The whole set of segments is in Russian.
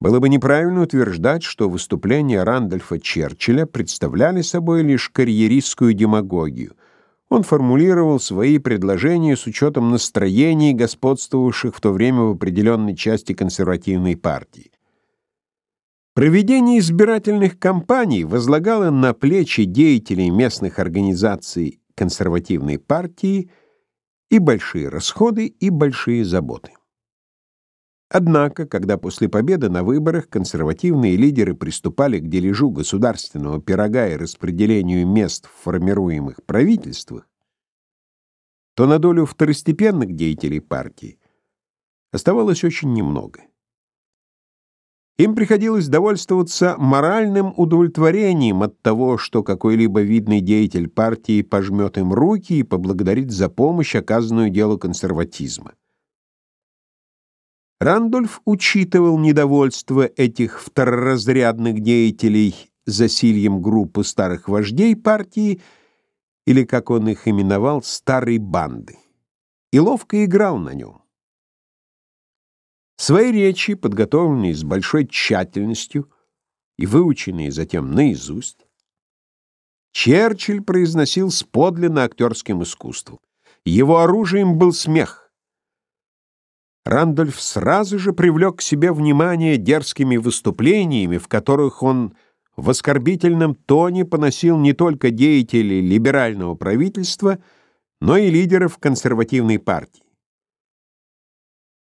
Было бы неправильно утверждать, что выступления Рандольфа Черчилля представляли собой лишь карьеристскую демагогию. Он формулировал свои предложения с учетом настроений, господствовавших в то время в определенной части консервативной партии. Проведение избирательных кампаний возлагало на плечи деятелей местных организаций консервативной партии и большие расходы, и большие заботы. Однако, когда после победы на выборах консервативные лидеры приступали к дележу государственного пирога и распределению мест в формируемых правительствах, то на долю второстепенных деятелей партии оставалось очень немного. Им приходилось довольствоваться моральным удовлетворением от того, что какой-либо видный деятель партии пожмет им руки и поблагодарит за помощь, оказанную делу консерватизма. Рандольф учитывал недовольство этих второразрядных деятелей засильем группы старых вождей партии, или, как он их именовал, старой банды, и ловко играл на нем. Свои речи, подготовленные с большой тщательностью и выученные затем наизусть, Черчилль произносил с подлинно актерским искусством. Его оружием был смех. Рандольф сразу же привлек к себе внимание дерзкими выступлениями, в которых он в оскорбительном тоне поносил не только деятелей либерального правительства, но и лидеров консервативной партии.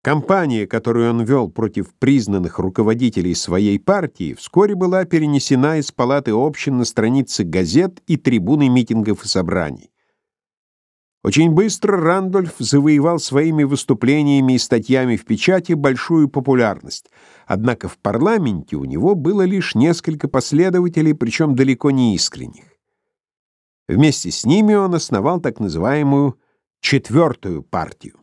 Кампания, которую он вел против признанных руководителей своей партии, вскоре была перенесена из палаты общин на страницы газет и трибуны митингов и собраний. Очень быстро Рандольф завоевал своими выступлениями и статьями в печати большую популярность. Однако в парламенте у него было лишь несколько последователей, причем далеко не искренних. Вместе с ними он основал так называемую «четвертую партию».